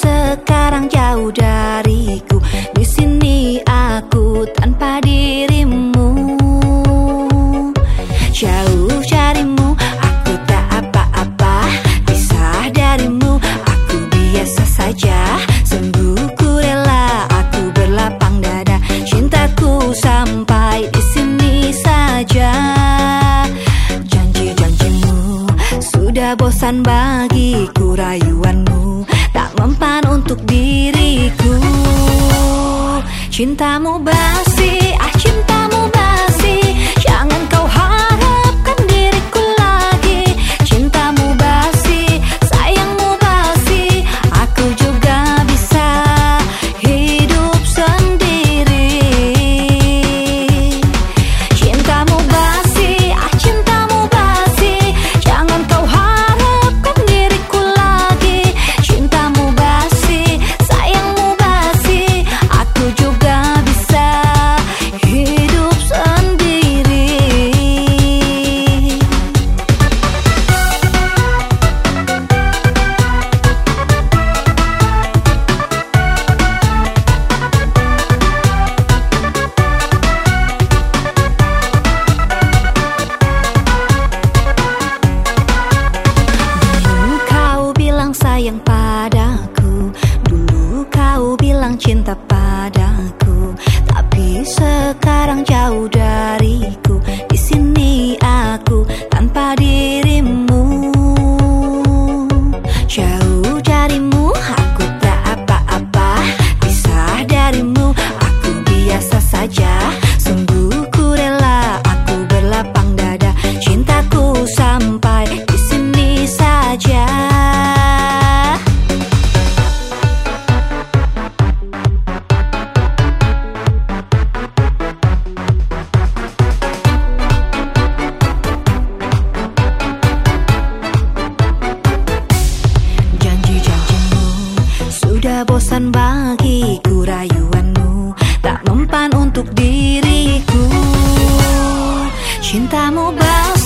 sekarang jauh dariku. Di sini aku tanpa dirimu. Jauh carimu aku tak apa-apa. Pisah darimu aku biasa saja. Sungguh ku rela aku berlapang dada. Cintaku sampai di sini saja. Janji-janjimu sudah bosan bagiku rayuanmu Tak mempan untuk diriku. Cintamu basi, ah cinta cinta padaku. Tapi sekarang jauh dariku. tak mempan untuk diriku. Cintamu bau